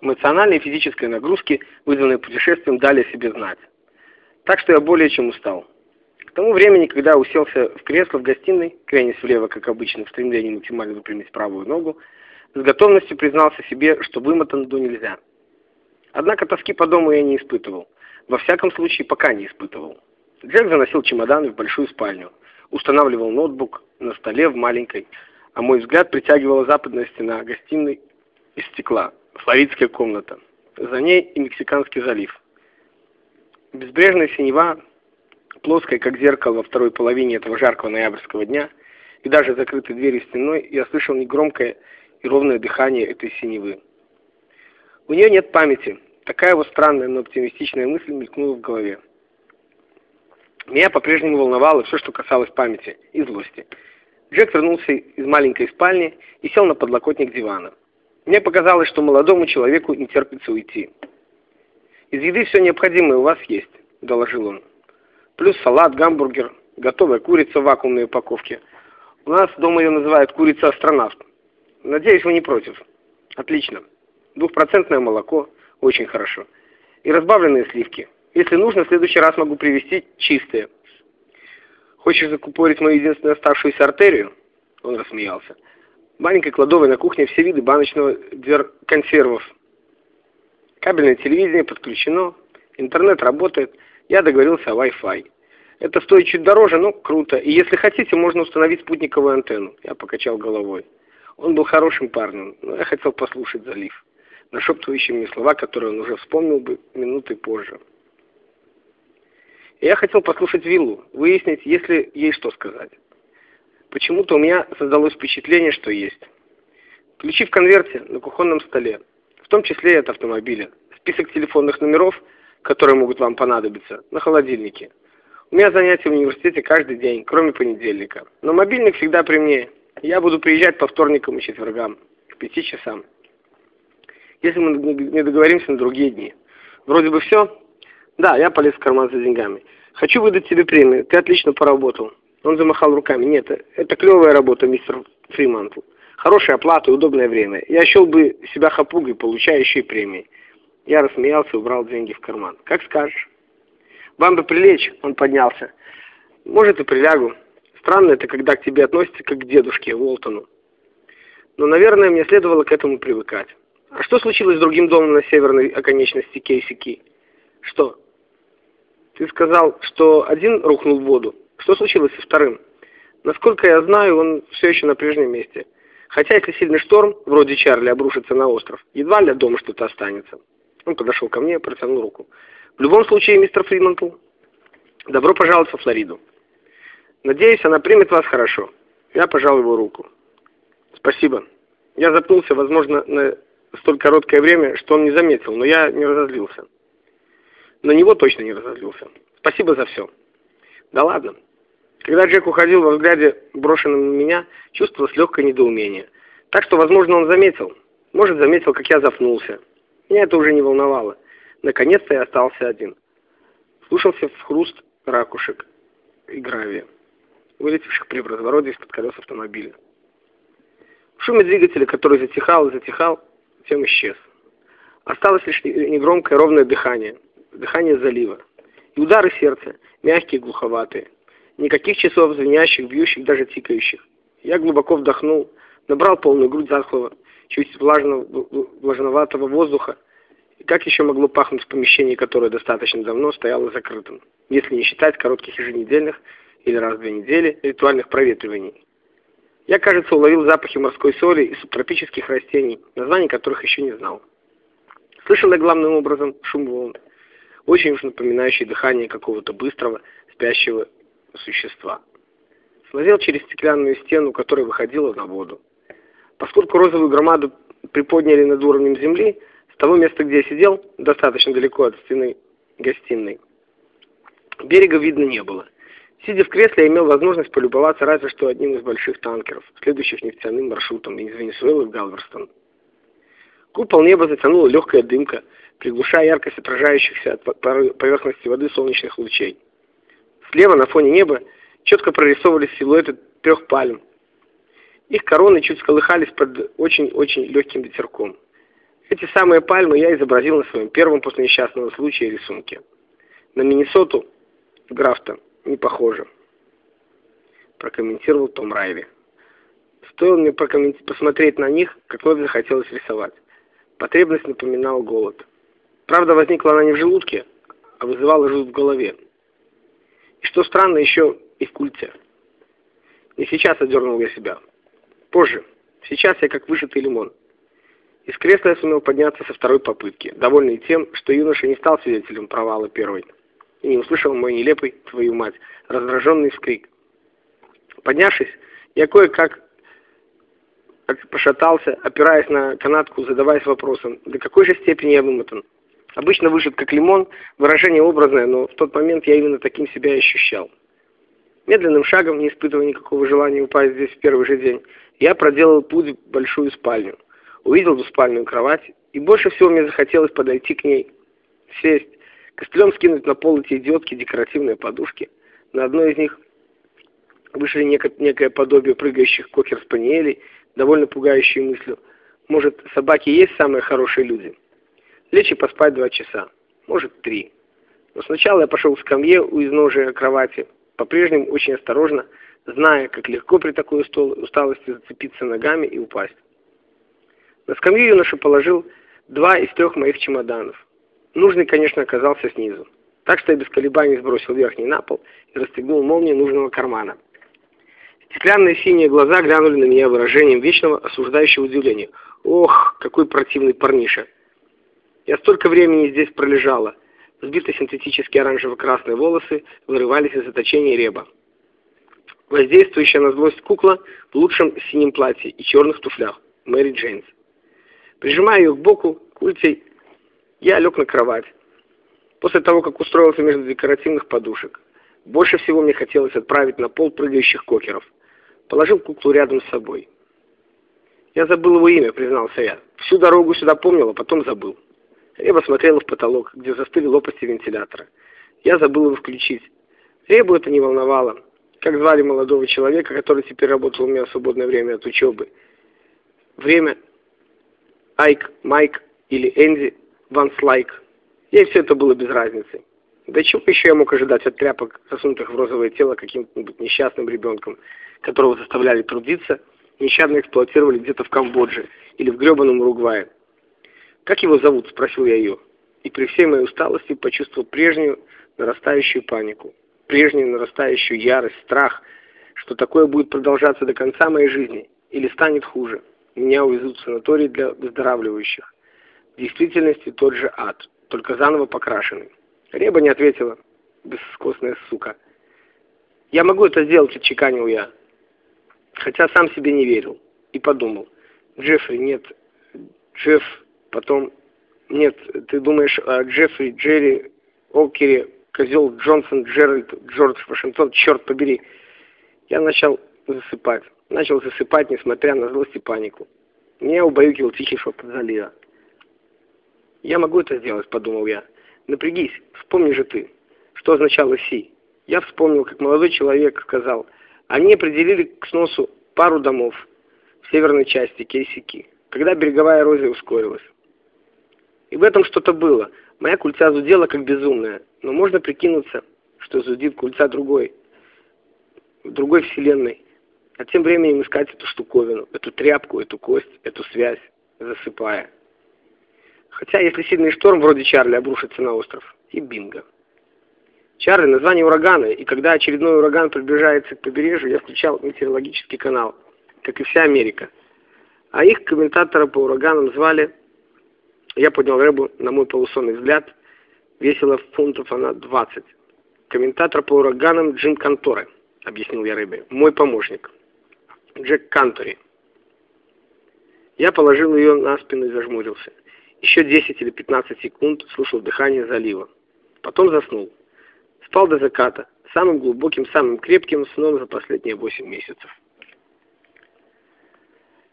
Эмоциональные и физические нагрузки, вызванные путешествием, дали о себе знать. Так что я более чем устал. К тому времени, когда уселся в кресло в гостиной, крянясь влево, как обычно, в стремлении максимально выпрямить правую ногу, с готовностью признался себе, что вымотан до нельзя. Однако тоски по дому я не испытывал. Во всяком случае, пока не испытывал. Джек заносил чемоданы в большую спальню, устанавливал ноутбук на столе в маленькой, а мой взгляд притягивала западная стена гостиной из стекла, флоридская комната. За ней и Мексиканский залив. Безбрежная синева, плоская, как зеркало во второй половине этого жаркого ноябрьского дня, и даже закрытой дверью стеной, я слышал негромкое и ровное дыхание этой синевы. У нее нет памяти. Такая вот странная, но оптимистичная мысль мелькнула в голове. Меня по-прежнему волновало все, что касалось памяти и злости. Джек вернулся из маленькой спальни и сел на подлокотник дивана. Мне показалось, что молодому человеку не терпится уйти. «Из еды все необходимое у вас есть», — доложил он. «Плюс салат, гамбургер, готовая курица в вакуумной упаковке. У нас дома ее называют курица-астронавт. Надеюсь, вы не против?» «Отлично. Двухпроцентное молоко. Очень хорошо. И разбавленные сливки. Если нужно, в следующий раз могу привезти чистые». Хочешь закупорить мою единственную оставшуюся артерию? Он рассмеялся. Маленькой кладовой на кухне все виды баночного консервов. Кабельное телевидение подключено, интернет работает, я договорился о Wi-Fi. Это стоит чуть дороже, но круто. И если хотите, можно установить спутниковую антенну. Я покачал головой. Он был хорошим парнем, но я хотел послушать залив, нашептывающий мне слова, которые он уже вспомнил бы минуты позже. Я хотел послушать Виллу, выяснить, есть ли ей что сказать. Почему-то у меня создалось впечатление, что есть. Ключи в конверте на кухонном столе, в том числе и от автомобиля. Список телефонных номеров, которые могут вам понадобиться, на холодильнике. У меня занятия в университете каждый день, кроме понедельника. Но мобильник всегда при мне. Я буду приезжать по вторникам и четвергам, к пяти часам. Если мы не договоримся на другие дни. Вроде бы все, да, я полез в карман за деньгами. Хочу выдать тебе премию. Ты отлично поработал. Он замахал руками. Нет, это клевая работа, мистер Фримантл. Хорошая оплата и удобное время. Я счел бы себя хапугой, получающей премии. Я рассмеялся и убрал деньги в карман. Как скажешь. Вам бы прилечь, он поднялся. Может и прилягу. Странно это, когда к тебе относятся как к дедушке Уолтону. Но, наверное, мне следовало к этому привыкать. А что случилось с другим домом на северной оконечности Кейсики? Что? Ты сказал, что один рухнул в воду. Что случилось со вторым? Насколько я знаю, он все еще на прежнем месте. Хотя, если сильный шторм, вроде Чарли, обрушится на остров, едва ли от дома что-то останется. Он подошел ко мне и протянул руку. В любом случае, мистер Фримантл, добро пожаловать во Флориду. Надеюсь, она примет вас хорошо. Я пожал его руку. Спасибо. Я запнулся, возможно, на столь короткое время, что он не заметил, но я не разозлился. На него точно не разозлился. Спасибо за все. Да ладно. Когда Джек уходил во взгляде, брошенном на меня, чувствовалось легкое недоумение. Так что, возможно, он заметил. Может, заметил, как я зафнулся. Меня это уже не волновало. Наконец-то я остался один. Слушался в хруст ракушек и гравия, вылетевших при развороте из-под колес автомобиля. В шуме двигателя, который затихал и затихал, тем исчез. Осталось лишь негромкое ровное дыхание — дыхание залива. И удары сердца, мягкие, глуховатые. Никаких часов звенящих, бьющих, даже тикающих. Я глубоко вдохнул, набрал полную грудь затхлого, чуть влажного, влажноватого воздуха. И как еще могло пахнуть в помещении, которое достаточно давно стояло закрытым, если не считать коротких еженедельных или раз в две недели ритуальных проветриваний. Я, кажется, уловил запахи морской соли и субтропических растений, названий которых еще не знал. Слышал я главным образом шум волн очень уж напоминающий дыхание какого-то быстрого, спящего существа. Смотрел через стеклянную стену, которая выходила на воду. Поскольку розовую громаду приподняли над уровнем земли, с того места, где я сидел, достаточно далеко от стены гостиной, берега видно не было. Сидя в кресле, я имел возможность полюбоваться разве что одним из больших танкеров, следующих нефтяным маршрутом из Венесуэлы в Галверстон. Купол неба затянула легкая дымка, приглушая яркость отражающихся от поверхности воды солнечных лучей. Слева на фоне неба четко прорисовывались силуэты трех пальм. Их короны чуть сколыхались под очень-очень легким ветерком. Эти самые пальмы я изобразил на своем первом после несчастного случая рисунке. На Миннесоту, Графтон, не похоже. Прокомментировал Том Райли. Стоило мне посмотреть на них, как вновь захотелось рисовать. Потребность напоминала голод. Правда, возникла она не в желудке, а вызывала жуть в голове. И что странно, еще и в культе. Не сейчас одернул я себя. Позже. Сейчас я как выжатый лимон. Из кресла я сумел подняться со второй попытки, довольный тем, что юноша не стал свидетелем провала первой и не услышал мой нелепый, твою мать, раздраженный вскрик. Поднявшись, я кое-как пошатался, опираясь на канатку, задаваясь вопросом, до какой же степени я вымотан. Обычно выжат как лимон, выражение образное, но в тот момент я именно таким себя ощущал. Медленным шагом, не испытывая никакого желания упасть здесь в первый же день, я проделал путь в большую спальню. Увидел двуспальную кровать, и больше всего мне захотелось подойти к ней, сесть, костылем скинуть на пол эти идиотки декоративные подушки. На одной из них вышли неко некое подобие прыгающих кокер-спаниелей, довольно пугающей мыслью. Может, собаки есть самые хорошие люди? Лечь и поспать два часа. Может, три. Но сначала я пошел к скамье у изножия кровати, по-прежнему очень осторожно, зная, как легко при такой усталости зацепиться ногами и упасть. На скамью юноша положил два из трех моих чемоданов. Нужный, конечно, оказался снизу. Так что я без колебаний сбросил верхний на пол и расстегнул молнию нужного кармана. Стеклянные синие глаза глянули на меня выражением вечного осуждающего удивления. «Ох, какой противный парниша!» Я столько времени здесь пролежала. Сбитые синтетические оранжево-красные волосы вырывались из заточения реба. Воздействующая на злость кукла в лучшем синем платье и черных туфлях. Мэри Джейнс. Прижимая ее к боку, культей, я лег на кровать. После того, как устроился между декоративных подушек. Больше всего мне хотелось отправить на пол прыгающих кокеров. Положил куклу рядом с собой. Я забыл его имя, признался я. Всю дорогу сюда помнил, а потом забыл. Реба смотрела в потолок, где застыли лопасти вентилятора. Я забыл его включить. Ребу это не волновало. Как звали молодого человека, который теперь работал у меня в свободное время от учебы? Время Айк, Майк или Энди Ван Слайк. Ей все это было без разницы. Да чего еще я мог ожидать от тряпок, засунутых в розовое тело каким-нибудь несчастным ребенком, которого заставляли трудиться, нещадно эксплуатировали где-то в Камбодже или в гребаном Уругвае. «Как его зовут?» – спросил я ее. И при всей моей усталости почувствовал прежнюю нарастающую панику, прежнюю нарастающую ярость, страх, что такое будет продолжаться до конца моей жизни или станет хуже. Меня увезут в санаторий для выздоравливающих. В действительности тот же ад, только заново покрашенный. Реба не ответила, бесскостная сука. «Я могу это сделать», — отчеканил я. Хотя сам себе не верил. И подумал. Джеффри, нет. Джефф, Потом, нет, ты думаешь о Джеффри, Джерри, Окере, Козел, Джонсон, Джеральд, Джордж Вашингтон, черт побери. Я начал засыпать. Начал засыпать, несмотря на злость и панику. Меня убаюкивал тихий шепот залива. «Я могу это сделать», — подумал я. «Напрягись, вспомни же ты, что означало «си». Я вспомнил, как молодой человек сказал, они определили к сносу пару домов в северной части Кейсики, когда береговая эрозия ускорилась. И в этом что-то было. Моя культя зудела как безумная, но можно прикинуться, что зудит культя другой, в другой вселенной. А тем временем искать эту штуковину, эту тряпку, эту кость, эту связь, засыпая. Хотя, если сильный шторм вроде Чарли обрушится на остров, и бинго. Чарли – название урагана, и когда очередной ураган приближается к побережью, я включал метеорологический канал, как и вся Америка. А их комментатора по ураганам звали я поднял рыбу, на мой полусонный взгляд, весила фунтов она 20. Комментатор по ураганам Джим Конторе, объяснил я рыбе. Мой помощник. Джек Кантори. Я положил ее на спину и зажмурился. Еще 10 или 15 секунд слушал дыхание залива. Потом заснул. Спал до заката, самым глубоким, самым крепким сном за последние 8 месяцев.